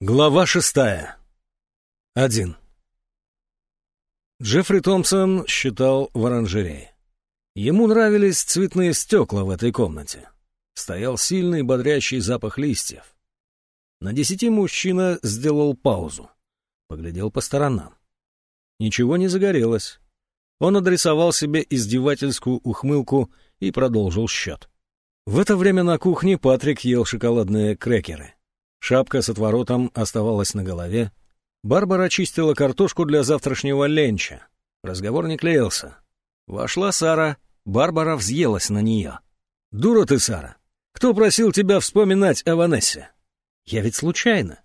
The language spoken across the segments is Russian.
Глава шестая. Один. Джеффри Томпсон считал в оранжерее. Ему нравились цветные стекла в этой комнате. Стоял сильный бодрящий запах листьев. На десяти мужчина сделал паузу. Поглядел по сторонам. Ничего не загорелось. Он адресовал себе издевательскую ухмылку и продолжил счет. В это время на кухне Патрик ел шоколадные крекеры. Шапка с отворотом оставалась на голове. Барбара чистила картошку для завтрашнего ленча. Разговор не клеился. Вошла Сара, Барбара взъелась на нее. «Дура ты, Сара! Кто просил тебя вспоминать о Ванессе?» «Я ведь случайно.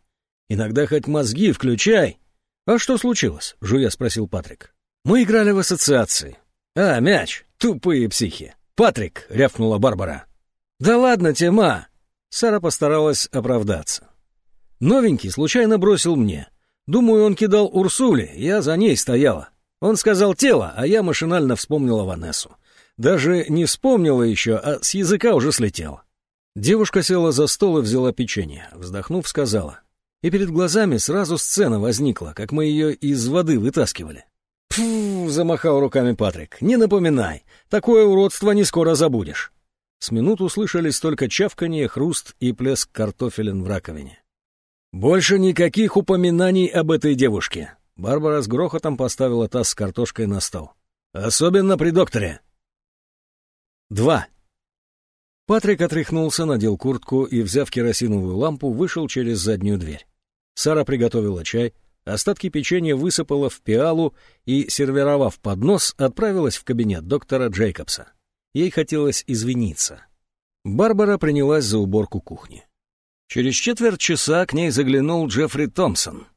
Иногда хоть мозги включай!» «А что случилось?» — жуя спросил Патрик. «Мы играли в ассоциации». «А, мяч! Тупые психи!» «Патрик!» — рявкнула Барбара. «Да ладно тебе, ма!» Сара постаралась оправдаться. Новенький случайно бросил мне. Думаю, он кидал Урсуле, я за ней стояла. Он сказал тело, а я машинально вспомнила Ванессу. Даже не вспомнила еще, а с языка уже слетела. Девушка села за стол и взяла печенье. Вздохнув, сказала. И перед глазами сразу сцена возникла, как мы ее из воды вытаскивали. «Пфу!» — замахал руками Патрик. «Не напоминай. Такое уродство не скоро забудешь». С минуту слышались только чавканье, хруст и плеск картофелин в раковине. «Больше никаких упоминаний об этой девушке!» Барбара с грохотом поставила таз с картошкой на стол. «Особенно при докторе!» Два. Патрик отряхнулся, надел куртку и, взяв керосиновую лампу, вышел через заднюю дверь. Сара приготовила чай, остатки печенья высыпала в пиалу и, сервировав поднос, отправилась в кабинет доктора Джейкобса. Ей хотелось извиниться. Барбара принялась за уборку кухни. Через четверть часа к ней заглянул Джеффри Томпсон.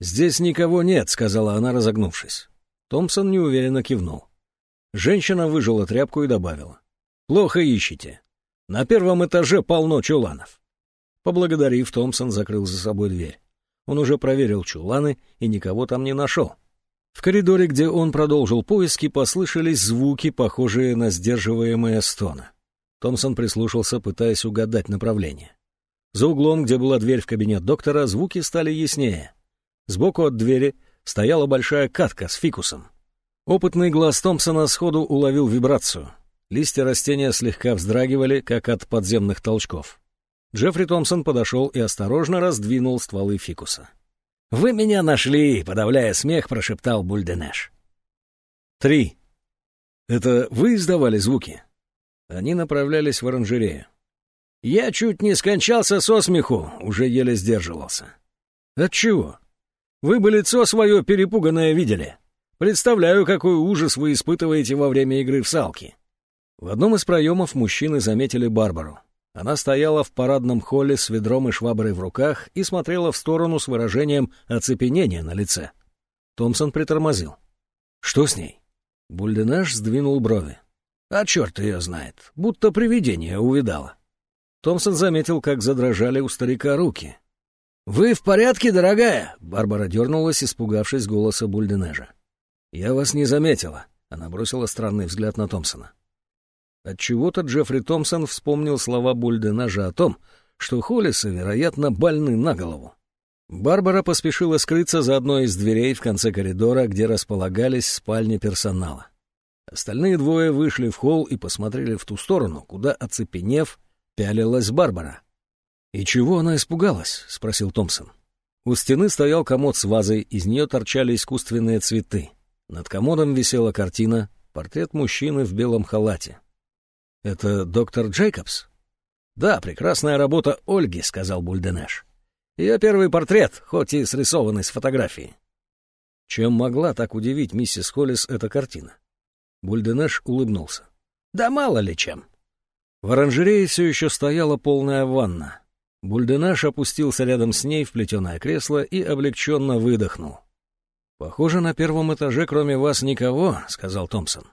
«Здесь никого нет», — сказала она, разогнувшись. Томпсон неуверенно кивнул. Женщина выжила тряпку и добавила. «Плохо ищете. На первом этаже полно чуланов». Поблагодарив, Томпсон закрыл за собой дверь. Он уже проверил чуланы и никого там не нашел. В коридоре, где он продолжил поиски, послышались звуки, похожие на сдерживаемые стоны. Томпсон прислушался, пытаясь угадать направление. За углом, где была дверь в кабинет доктора, звуки стали яснее. Сбоку от двери стояла большая катка с фикусом. Опытный глаз Томпсона сходу уловил вибрацию. Листья растения слегка вздрагивали, как от подземных толчков. Джеффри Томпсон подошел и осторожно раздвинул стволы фикуса. «Вы меня нашли!» — подавляя смех, прошептал Бульденеш. «Три. Это вы издавали звуки?» Они направлялись в оранжерею. «Я чуть не скончался со смеху», — уже еле сдерживался. «Отчего? Вы бы лицо свое перепуганное видели. Представляю, какой ужас вы испытываете во время игры в салки». В одном из проемов мужчины заметили Барбару. Она стояла в парадном холле с ведром и шваброй в руках и смотрела в сторону с выражением оцепенения на лице. Томпсон притормозил. «Что с ней?» Бульденаш сдвинул брови. «А черт ее знает, будто привидение увидала». Томпсон заметил, как задрожали у старика руки. «Вы в порядке, дорогая?» Барбара дернулась, испугавшись голоса Бульденежа. «Я вас не заметила», — она бросила странный взгляд на Томпсона. Отчего-то Джеффри Томпсон вспомнил слова Бульденажа о том, что Холлисы, вероятно, больны на голову. Барбара поспешила скрыться за одной из дверей в конце коридора, где располагались спальни персонала. Остальные двое вышли в холл и посмотрели в ту сторону, куда, оцепенев, пялилась Барбара. «И чего она испугалась?» — спросил Томпсон. У стены стоял комод с вазой, из нее торчали искусственные цветы. Над комодом висела картина, портрет мужчины в белом халате. «Это доктор Джейкобс?» «Да, прекрасная работа Ольги», — сказал Бульденеш. «Ее первый портрет, хоть и срисованный с фотографии». Чем могла так удивить миссис Холлис эта картина? Бульденеш улыбнулся. «Да мало ли чем». В оранжерее все еще стояла полная ванна. Бульденаш опустился рядом с ней в плетеное кресло и облегченно выдохнул. «Похоже, на первом этаже кроме вас никого», — сказал Томпсон.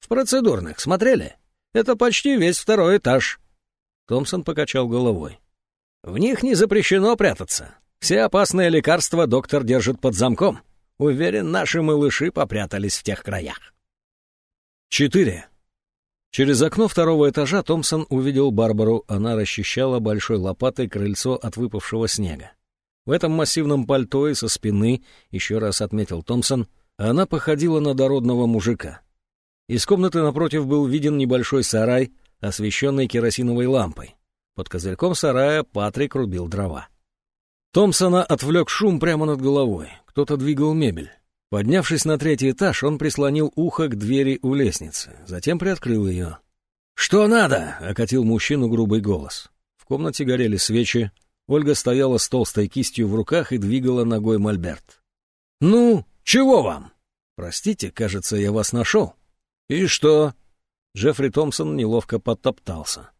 «В процедурных смотрели?» Это почти весь второй этаж». Томпсон покачал головой. «В них не запрещено прятаться. Все опасные лекарства доктор держит под замком. Уверен, наши малыши попрятались в тех краях». Четыре. Через окно второго этажа Томпсон увидел Барбару. Она расчищала большой лопатой крыльцо от выпавшего снега. В этом массивном пальто и со спины, еще раз отметил Томпсон, она походила на дородного мужика. Из комнаты напротив был виден небольшой сарай, освещенный керосиновой лампой. Под козырьком сарая Патрик рубил дрова. Томпсона отвлек шум прямо над головой. Кто-то двигал мебель. Поднявшись на третий этаж, он прислонил ухо к двери у лестницы, затем приоткрыл ее. «Что надо?» — окатил мужчину грубый голос. В комнате горели свечи. Ольга стояла с толстой кистью в руках и двигала ногой мольберт. «Ну, чего вам?» «Простите, кажется, я вас нашел». «И что?» Джеффри Томпсон неловко подтоптался.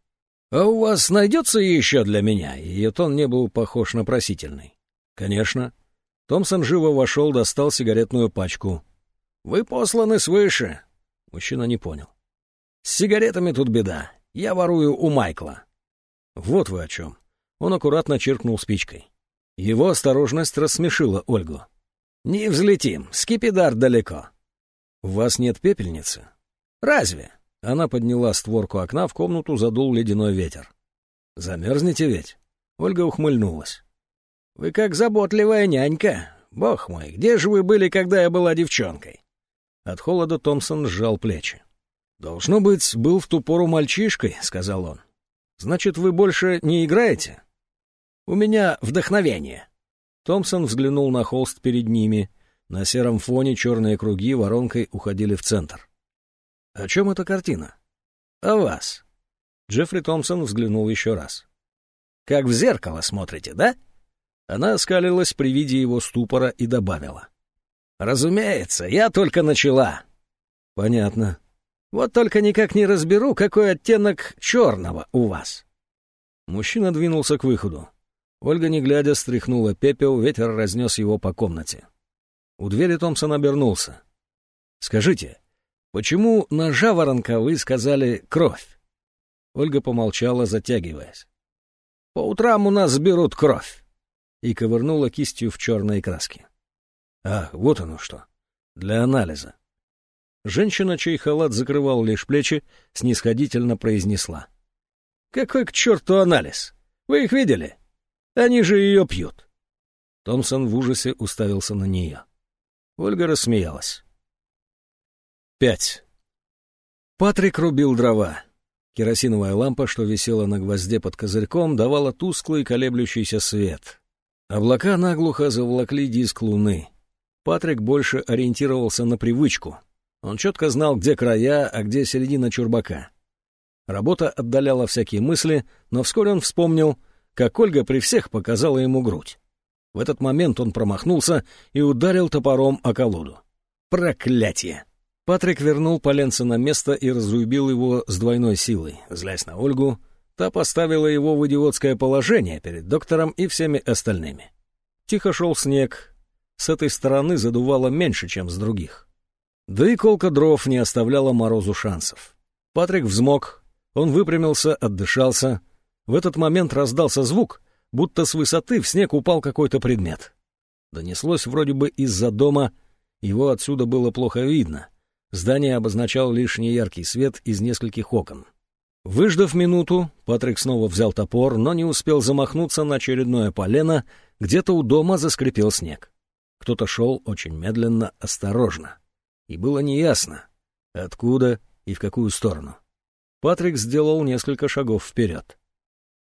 «А у вас найдется еще для меня?» Ее тон не был похож на просительный. «Конечно». Томпсон живо вошел, достал сигаретную пачку. «Вы посланы свыше». Мужчина не понял. «С сигаретами тут беда. Я ворую у Майкла». «Вот вы о чем». Он аккуратно чиркнул спичкой. Его осторожность рассмешила Ольгу. «Не взлетим, скипидар далеко». «У вас нет пепельницы?» «Разве?» Она подняла створку окна, в комнату задул ледяной ветер. «Замерзнете ведь?» Ольга ухмыльнулась. Вы как заботливая нянька. Бог мой, где же вы были, когда я была девчонкой?» От холода Томпсон сжал плечи. «Должно быть, был в ту пору мальчишкой», — сказал он. «Значит, вы больше не играете?» «У меня вдохновение». Томпсон взглянул на холст перед ними. На сером фоне черные круги воронкой уходили в центр. «О чем эта картина?» «О вас». Джеффри Томпсон взглянул еще раз. «Как в зеркало смотрите, да?» Она оскалилась при виде его ступора и добавила. «Разумеется, я только начала». «Понятно. Вот только никак не разберу, какой оттенок черного у вас». Мужчина двинулся к выходу. Ольга, не глядя, стряхнула пепел, ветер разнес его по комнате. У двери Томпсон обернулся. «Скажите, почему на жаворонка вы сказали «кровь»?» Ольга помолчала, затягиваясь. «По утрам у нас берут кровь и ковырнула кистью в черной краске. «Ах, вот оно что! Для анализа!» Женщина, чей халат закрывал лишь плечи, снисходительно произнесла. «Какой к черту анализ? Вы их видели? Они же ее пьют!» Томпсон в ужасе уставился на нее. Ольга рассмеялась. Пять. Патрик рубил дрова. Керосиновая лампа, что висела на гвозде под козырьком, давала тусклый колеблющийся свет. Облака наглухо заволокли диск луны. Патрик больше ориентировался на привычку. Он четко знал, где края, а где середина чурбака. Работа отдаляла всякие мысли, но вскоре он вспомнил, как Ольга при всех показала ему грудь. В этот момент он промахнулся и ударил топором о колоду. Проклятие! Патрик вернул поленца на место и разрубил его с двойной силой, злясь на Ольгу, Та поставила его в идиотское положение перед доктором и всеми остальными. Тихо шел снег. С этой стороны задувало меньше, чем с других. Да и колка дров не оставляла Морозу шансов. Патрик взмок, он выпрямился, отдышался. В этот момент раздался звук, будто с высоты в снег упал какой-то предмет. Донеслось вроде бы из-за дома, его отсюда было плохо видно. Здание обозначал лишь неяркий свет из нескольких окон. Выждав минуту, Патрик снова взял топор, но не успел замахнуться на очередное полено, где-то у дома заскрипел снег. Кто-то шел очень медленно, осторожно. И было неясно, откуда и в какую сторону. Патрик сделал несколько шагов вперед.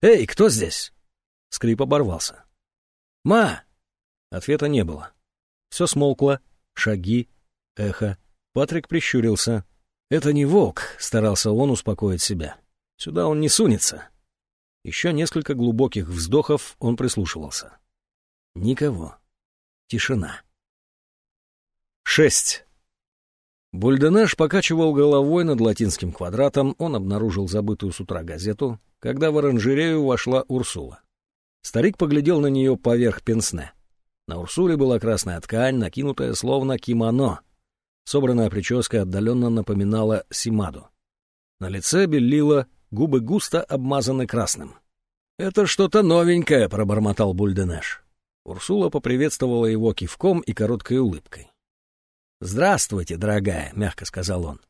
«Эй, кто здесь?» Скрип оборвался. «Ма!» Ответа не было. Все смолкло, шаги, эхо. Патрик прищурился. «Это не волк», — старался он успокоить себя. Сюда он не сунется. Еще несколько глубоких вздохов он прислушивался. Никого. Тишина. Шесть. Бульденеш покачивал головой над латинским квадратом, он обнаружил забытую с утра газету, когда в оранжерею вошла Урсула. Старик поглядел на нее поверх пенсне. На Урсуле была красная ткань, накинутая словно кимоно. Собранная прическа отдаленно напоминала Симаду. На лице белила губы густо обмазаны красным. «Это что-то новенькое», — пробормотал Бульденеш. Урсула поприветствовала его кивком и короткой улыбкой. «Здравствуйте, дорогая», — мягко сказал он.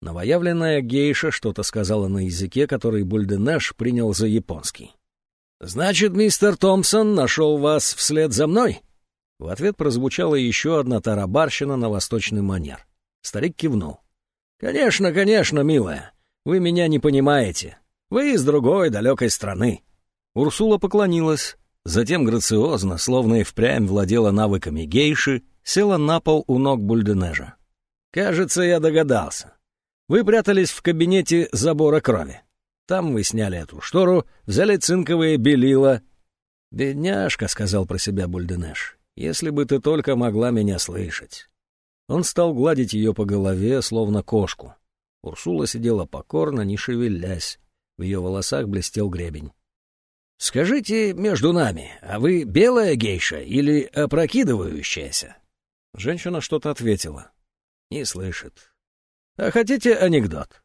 Новоявленная гейша что-то сказала на языке, который Бульденеш принял за японский. «Значит, мистер Томпсон нашел вас вслед за мной?» В ответ прозвучала еще одна тарабарщина на восточный манер. Старик кивнул. «Конечно, конечно, милая. Вы меня не понимаете. Вы из другой далекой страны». Урсула поклонилась, затем грациозно, словно и впрямь владела навыками гейши, села на пол у ног Бульденежа. «Кажется, я догадался. Вы прятались в кабинете забора крови. Там вы сняли эту штору, взяли цинковые белила». «Бедняжка», — сказал про себя Бульденеш, — «если бы ты только могла меня слышать». Он стал гладить ее по голове, словно кошку. Урсула сидела покорно, не шевелясь. В ее волосах блестел гребень. «Скажите между нами, а вы белая гейша или опрокидывающаяся?» Женщина что-то ответила. Не слышит. А хотите анекдот?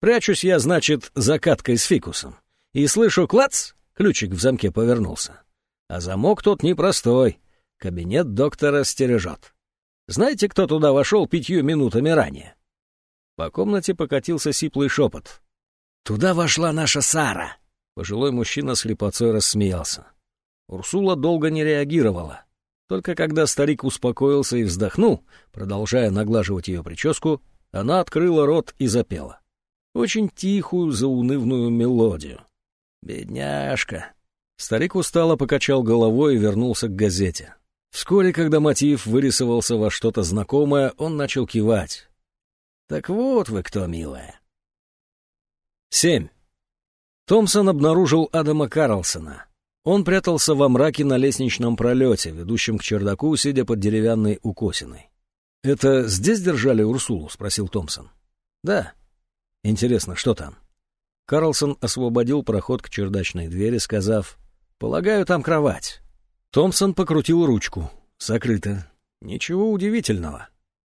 Прячусь я, значит, за каткой с фикусом. И слышу клац, ключик в замке повернулся. А замок тот непростой. Кабинет доктора стережет. Знаете, кто туда вошел пятью минутами ранее? По комнате покатился сиплый шепот. «Туда вошла наша Сара!» Пожилой мужчина с хлипотцой рассмеялся. Урсула долго не реагировала. Только когда старик успокоился и вздохнул, продолжая наглаживать ее прическу, она открыла рот и запела. Очень тихую, заунывную мелодию. «Бедняжка!» Старик устало покачал головой и вернулся к газете. Вскоре, когда мотив вырисовался во что-то знакомое, он начал кивать. «Так вот вы кто, милая!» Семь. Томпсон обнаружил Адама Карлсона. Он прятался во мраке на лестничном пролете, ведущем к чердаку, сидя под деревянной укосиной. «Это здесь держали Урсулу?» — спросил Томпсон. «Да». «Интересно, что там?» Карлсон освободил проход к чердачной двери, сказав, «Полагаю, там кровать». Томпсон покрутил ручку. «Закрыто. Ничего удивительного».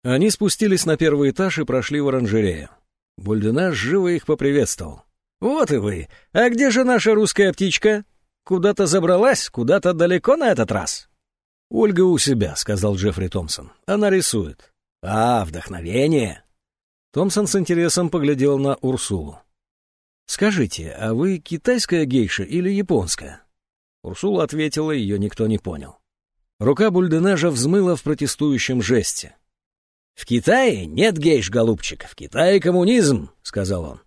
Они спустились на первый этаж и прошли в оранжерею. Бульденаш живо их поприветствовал. «Вот и вы! А где же наша русская птичка?» Куда-то забралась, куда-то далеко на этот раз?» «Ольга у себя», — сказал Джеффри Томпсон. «Она рисует». «А, вдохновение!» Томпсон с интересом поглядел на Урсулу. «Скажите, а вы китайская гейша или японская?» Урсула ответила, ее никто не понял. Рука Бульденежа взмыла в протестующем жесте. «В Китае нет гейш, голубчик, в Китае коммунизм», — сказал он.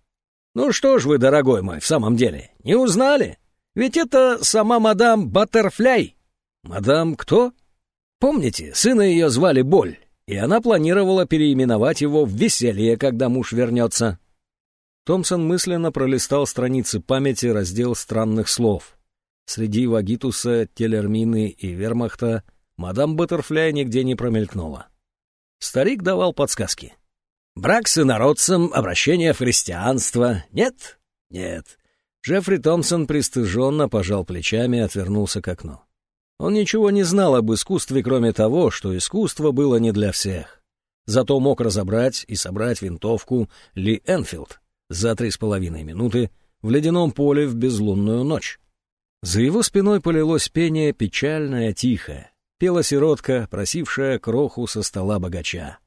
«Ну что ж вы, дорогой мой, в самом деле, не узнали? Ведь это сама мадам Баттерфляй. Мадам кто? Помните, сына ее звали Боль, и она планировала переименовать его в Веселье, когда муж вернется. Томпсон мысленно пролистал страницы памяти раздел странных слов. Среди Вагитуса, Телермины и Вермахта мадам Баттерфляй нигде не промелькнула. Старик давал подсказки. «Брак с инородцем, обращение в христианство. Нет? Нет. Джеффри Томпсон пристыженно пожал плечами и отвернулся к окну. Он ничего не знал об искусстве, кроме того, что искусство было не для всех. Зато мог разобрать и собрать винтовку Ли Энфилд за три с половиной минуты в ледяном поле в безлунную ночь. За его спиной полилось пение печальное, тихое. Пела сиротка, просившая кроху со стола богача.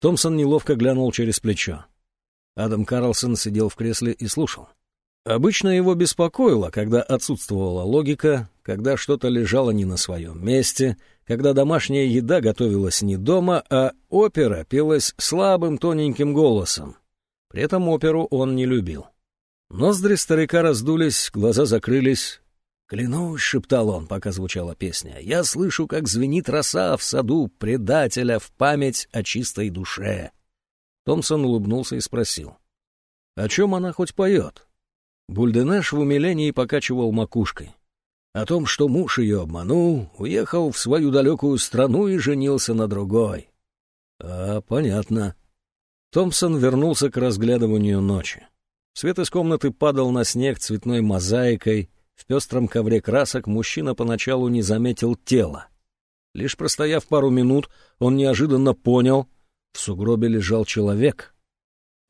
Томпсон неловко глянул через плечо. Адам Карлсон сидел в кресле и слушал. Обычно его беспокоило, когда отсутствовала логика, когда что-то лежало не на своем месте, когда домашняя еда готовилась не дома, а опера пелась слабым тоненьким голосом. При этом оперу он не любил. Ноздри старика раздулись, глаза закрылись. «Клянусь», — шептал он, пока звучала песня, — «я слышу, как звенит роса в саду предателя в память о чистой душе». Томпсон улыбнулся и спросил. «О чем она хоть поет?» Бульденеш в умилении покачивал макушкой. О том, что муж ее обманул, уехал в свою далекую страну и женился на другой. А, понятно. Томпсон вернулся к разглядыванию ночи. Свет из комнаты падал на снег цветной мозаикой. В пестром ковре красок мужчина поначалу не заметил тела. Лишь простояв пару минут, он неожиданно понял — в сугробе лежал человек.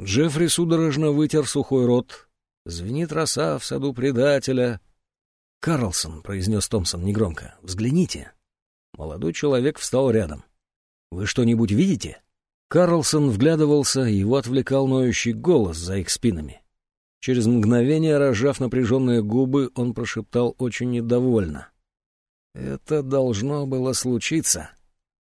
Джеффри судорожно вытер сухой рот, Звенит роса в саду предателя. «Карлсон», — произнес Томпсон негромко, — «взгляните». Молодой человек встал рядом. «Вы что-нибудь видите?» Карлсон вглядывался, его отвлекал ноющий голос за их спинами. Через мгновение, рожав напряженные губы, он прошептал очень недовольно. «Это должно было случиться.